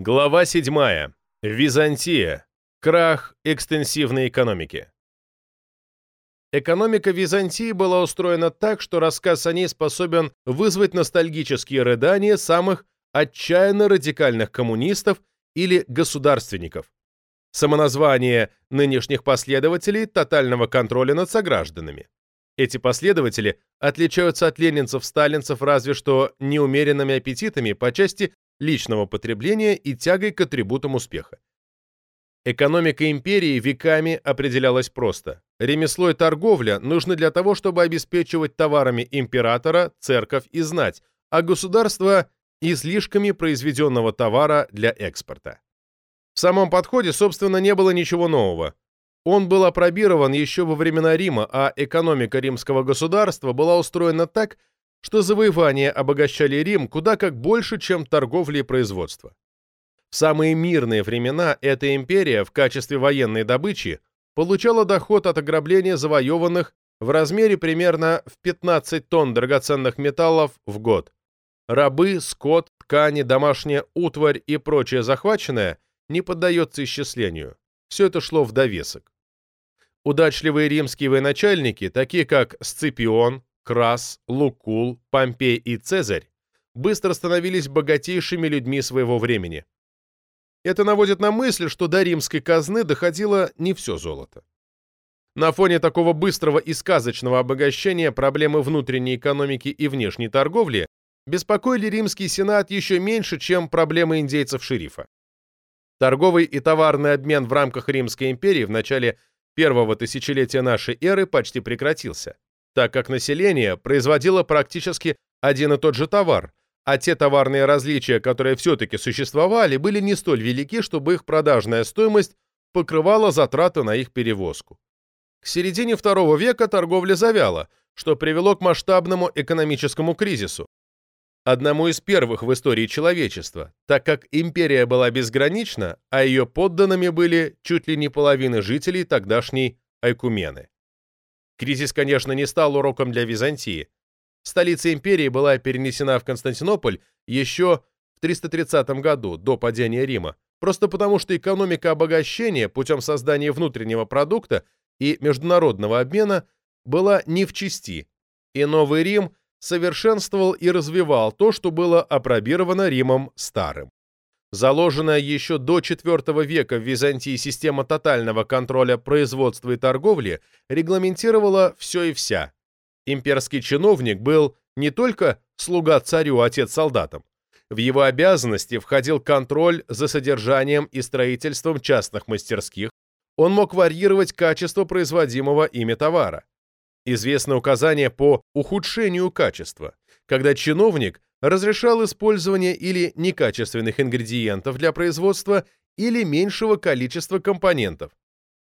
Глава 7. Византия. Крах экстенсивной экономики. Экономика Византии была устроена так, что рассказ о ней способен вызвать ностальгические рыдания самых отчаянно радикальных коммунистов или государственников. Самоназвание нынешних последователей тотального контроля над согражданами. Эти последователи отличаются от ленинцев-сталинцев разве что неумеренными аппетитами по части личного потребления и тягой к атрибутам успеха. Экономика империи веками определялась просто. Ремесло и торговля нужны для того, чтобы обеспечивать товарами императора, церковь и знать, а государство – излишками произведенного товара для экспорта. В самом подходе, собственно, не было ничего нового. Он был опробирован еще во времена Рима, а экономика римского государства была устроена так, что завоевания обогащали Рим куда как больше, чем торговля и производство. В самые мирные времена эта империя в качестве военной добычи получала доход от ограбления завоеванных в размере примерно в 15 тонн драгоценных металлов в год. Рабы, скот, ткани, домашняя утварь и прочее захваченное не поддается исчислению. Все это шло в довесок. Удачливые римские военачальники, такие как Сципион, Крас, Лукул, Помпей и Цезарь быстро становились богатейшими людьми своего времени. Это наводит на мысль, что до римской казны доходило не все золото. На фоне такого быстрого и сказочного обогащения проблемы внутренней экономики и внешней торговли беспокоили римский сенат еще меньше, чем проблемы индейцев-шерифа. Торговый и товарный обмен в рамках Римской империи в начале первого тысячелетия нашей эры почти прекратился так как население производило практически один и тот же товар, а те товарные различия, которые все-таки существовали, были не столь велики, чтобы их продажная стоимость покрывала затраты на их перевозку. К середине второго века торговля завяла, что привело к масштабному экономическому кризису, одному из первых в истории человечества, так как империя была безгранична, а ее подданными были чуть ли не половина жителей тогдашней Айкумены. Кризис, конечно, не стал уроком для Византии. Столица империи была перенесена в Константинополь еще в 330 году, до падения Рима, просто потому что экономика обогащения путем создания внутреннего продукта и международного обмена была не в чести, и Новый Рим совершенствовал и развивал то, что было опробировано Римом Старым. Заложенная еще до IV века в Византии система тотального контроля производства и торговли регламентировала все и вся. Имперский чиновник был не только слуга царю, отец солдатам. В его обязанности входил контроль за содержанием и строительством частных мастерских, он мог варьировать качество производимого ими товара. Известно указание по ухудшению качества, когда чиновник разрешал использование или некачественных ингредиентов для производства или меньшего количества компонентов.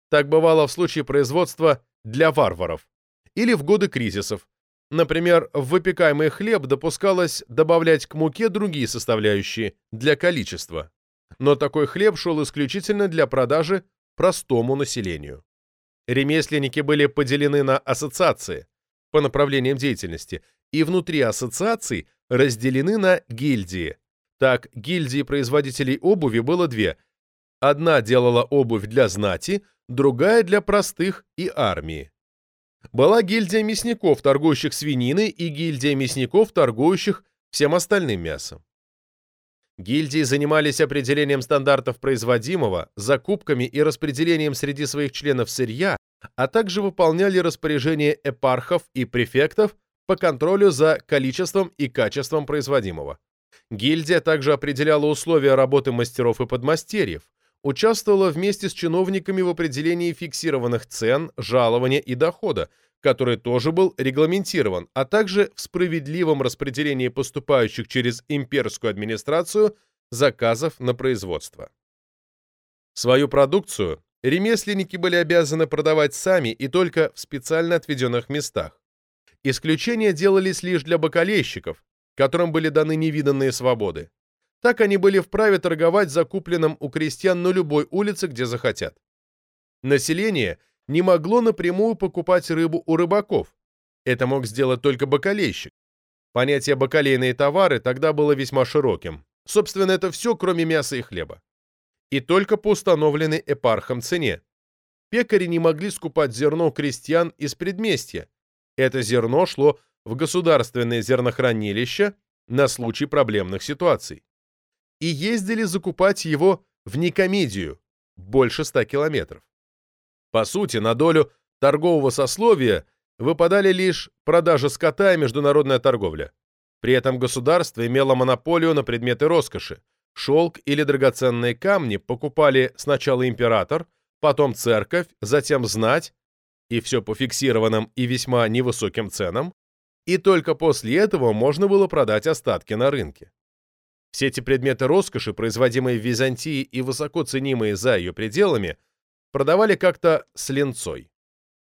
Так бывало в случае производства для варваров или в годы кризисов. Например, в выпекаемый хлеб допускалось добавлять к муке другие составляющие для количества. Но такой хлеб шел исключительно для продажи простому населению. Ремесленники были поделены на ассоциации по направлениям деятельности, и внутри ассоциаций разделены на гильдии. Так, гильдии производителей обуви было две. Одна делала обувь для знати, другая для простых и армии. Была гильдия мясников, торгующих свининой, и гильдия мясников, торгующих всем остальным мясом. Гильдии занимались определением стандартов производимого, закупками и распределением среди своих членов сырья, а также выполняли распоряжения эпархов и префектов по контролю за количеством и качеством производимого. Гильдия также определяла условия работы мастеров и подмастерьев, участвовала вместе с чиновниками в определении фиксированных цен, жалования и дохода, который тоже был регламентирован, а также в справедливом распределении поступающих через имперскую администрацию заказов на производство. Свою продукцию ремесленники были обязаны продавать сами и только в специально отведенных местах. Исключения делались лишь для бакалейщиков, которым были даны невиданные свободы. Так они были вправе торговать закупленным у крестьян на любой улице, где захотят. Население не могло напрямую покупать рыбу у рыбаков. Это мог сделать только бакалейщик. Понятие «бакалейные товары» тогда было весьма широким. Собственно, это все, кроме мяса и хлеба. И только по установленной эпархом цене. Пекари не могли скупать зерно крестьян из предместья. Это зерно шло в государственные зернохранилища на случай проблемных ситуаций. И ездили закупать его в Никомедию, больше ста километров. По сути, на долю торгового сословия выпадали лишь продажа скота и международная торговля. При этом государство имело монополию на предметы роскоши. Шелк или драгоценные камни покупали сначала император, потом церковь, затем знать, и все по фиксированным и весьма невысоким ценам, и только после этого можно было продать остатки на рынке. Все эти предметы роскоши, производимые в Византии и высоко ценимые за ее пределами, продавали как-то с ленцой.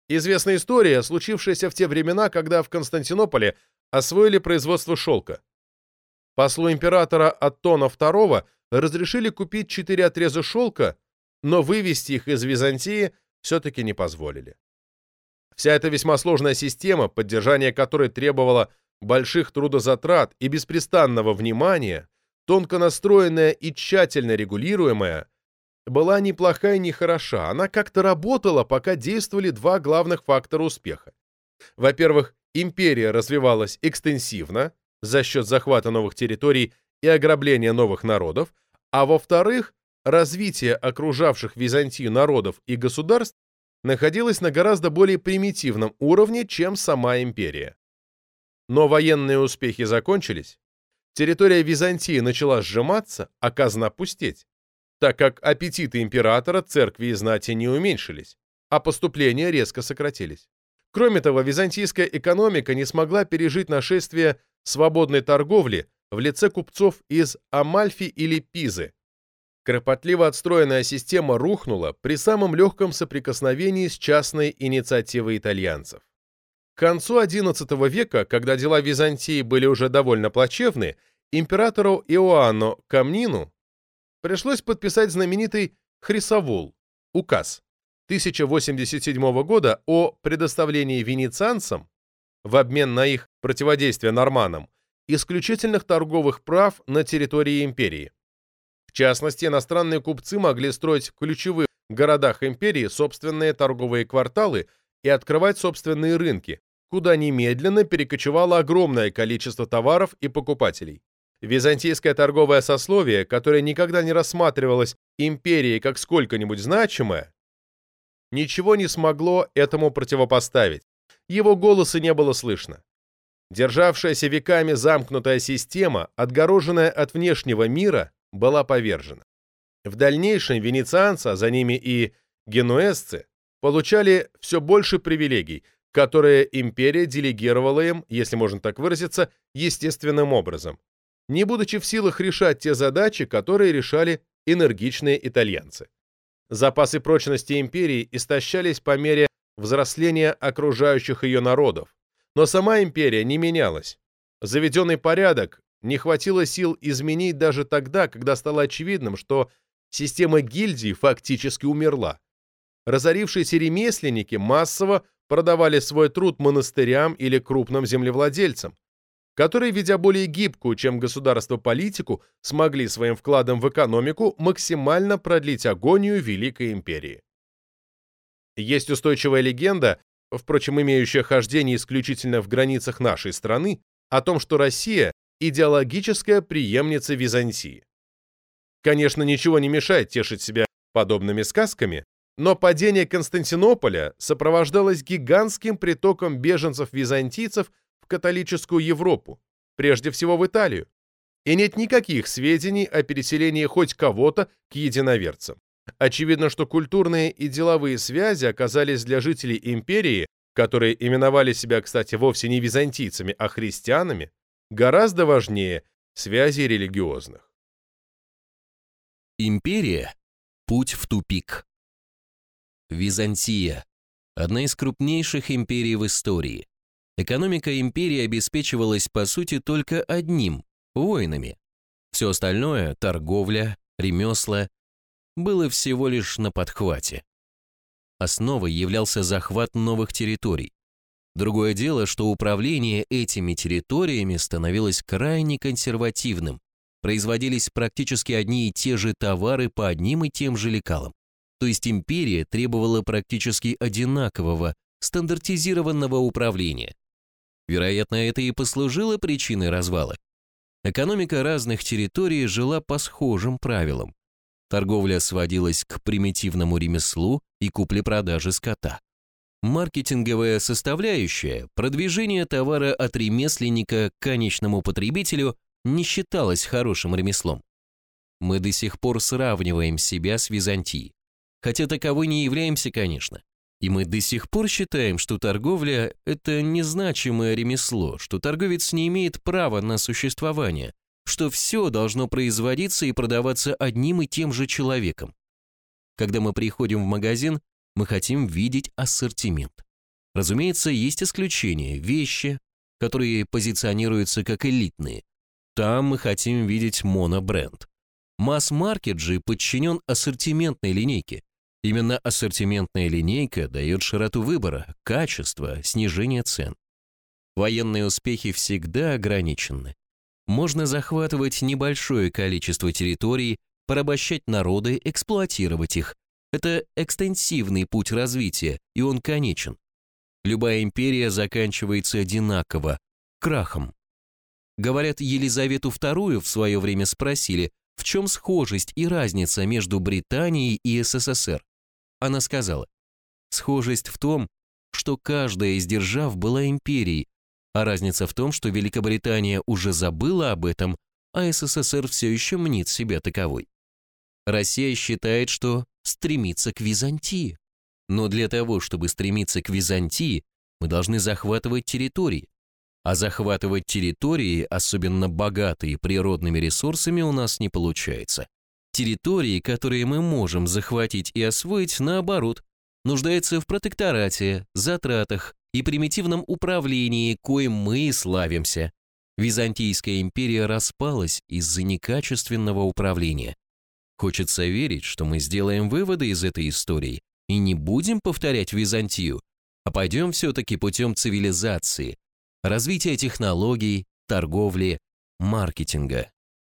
Известная история, случившаяся в те времена, когда в Константинополе освоили производство шелка. Послу императора Аттона II разрешили купить четыре отреза шелка, но вывести их из Византии все-таки не позволили. Вся эта весьма сложная система, поддержание которой требовало больших трудозатрат и беспрестанного внимания, тонко настроенная и тщательно регулируемая, была ни плохая, ни хороша. Она как-то работала, пока действовали два главных фактора успеха. Во-первых, империя развивалась экстенсивно за счет захвата новых территорий и ограбления новых народов, а во-вторых, развитие окружавших Византию народов и государств находилось на гораздо более примитивном уровне, чем сама империя. Но военные успехи закончились, территория Византии начала сжиматься, а казна пустеть так как аппетиты императора, церкви и знати не уменьшились, а поступления резко сократились. Кроме того, византийская экономика не смогла пережить нашествие свободной торговли в лице купцов из Амальфи или Пизы. Кропотливо отстроенная система рухнула при самом легком соприкосновении с частной инициативой итальянцев. К концу XI века, когда дела Византии были уже довольно плачевны, императору Иоанну Камнину пришлось подписать знаменитый Хрисовул, указ 1087 года о предоставлении венецианцам в обмен на их противодействие норманам исключительных торговых прав на территории империи. В частности, иностранные купцы могли строить в ключевых городах империи собственные торговые кварталы и открывать собственные рынки, куда немедленно перекочевало огромное количество товаров и покупателей. Византийское торговое сословие, которое никогда не рассматривалось империей как сколько-нибудь значимое, ничего не смогло этому противопоставить. Его голоса не было слышно. Державшаяся веками замкнутая система, отгороженная от внешнего мира, была повержена. В дальнейшем венецианцы, а за ними и генуэзцы, получали все больше привилегий, которые империя делегировала им, если можно так выразиться, естественным образом не будучи в силах решать те задачи, которые решали энергичные итальянцы. Запасы прочности империи истощались по мере взросления окружающих ее народов, но сама империя не менялась. Заведенный порядок не хватило сил изменить даже тогда, когда стало очевидным, что система гильдий фактически умерла. Разорившиеся ремесленники массово продавали свой труд монастырям или крупным землевладельцам, которые, ведя более гибкую, чем государство, политику, смогли своим вкладом в экономику максимально продлить агонию Великой империи. Есть устойчивая легенда, впрочем, имеющая хождение исключительно в границах нашей страны, о том, что Россия – идеологическая преемница Византии. Конечно, ничего не мешает тешить себя подобными сказками, но падение Константинополя сопровождалось гигантским притоком беженцев-византийцев в католическую Европу, прежде всего в Италию, и нет никаких сведений о переселении хоть кого-то к единоверцам. Очевидно, что культурные и деловые связи оказались для жителей империи, которые именовали себя, кстати, вовсе не византийцами, а христианами, гораздо важнее связей религиозных. Империя – путь в тупик. Византия – одна из крупнейших империй в истории. Экономика империи обеспечивалась по сути только одним – воинами. Все остальное – торговля, ремесла – было всего лишь на подхвате. Основой являлся захват новых территорий. Другое дело, что управление этими территориями становилось крайне консервативным, производились практически одни и те же товары по одним и тем же лекалам. То есть империя требовала практически одинакового, стандартизированного управления. Вероятно, это и послужило причиной развала. Экономика разных территорий жила по схожим правилам. Торговля сводилась к примитивному ремеслу и купле-продаже скота. Маркетинговая составляющая, продвижение товара от ремесленника к конечному потребителю не считалась хорошим ремеслом. Мы до сих пор сравниваем себя с Византией. Хотя таковой не являемся, конечно. И мы до сих пор считаем, что торговля – это незначимое ремесло, что торговец не имеет права на существование, что все должно производиться и продаваться одним и тем же человеком. Когда мы приходим в магазин, мы хотим видеть ассортимент. Разумеется, есть исключения, вещи, которые позиционируются как элитные. Там мы хотим видеть монобренд. Масс-маркет же подчинен ассортиментной линейке, Именно ассортиментная линейка дает широту выбора, качество, снижение цен. Военные успехи всегда ограничены. Можно захватывать небольшое количество территорий, порабощать народы, эксплуатировать их. Это экстенсивный путь развития, и он конечен. Любая империя заканчивается одинаково – крахом. Говорят, Елизавету II в свое время спросили, в чем схожесть и разница между Британией и СССР. Она сказала, схожесть в том, что каждая из держав была империей, а разница в том, что Великобритания уже забыла об этом, а СССР все еще мнит себя таковой. Россия считает, что стремится к Византии. Но для того, чтобы стремиться к Византии, мы должны захватывать территории. А захватывать территории, особенно богатые природными ресурсами, у нас не получается. Территории, которые мы можем захватить и освоить, наоборот, нуждаются в протекторате, затратах и примитивном управлении, коим мы и славимся. Византийская империя распалась из-за некачественного управления. Хочется верить, что мы сделаем выводы из этой истории и не будем повторять Византию, а пойдем все-таки путем цивилизации, развития технологий, торговли, маркетинга.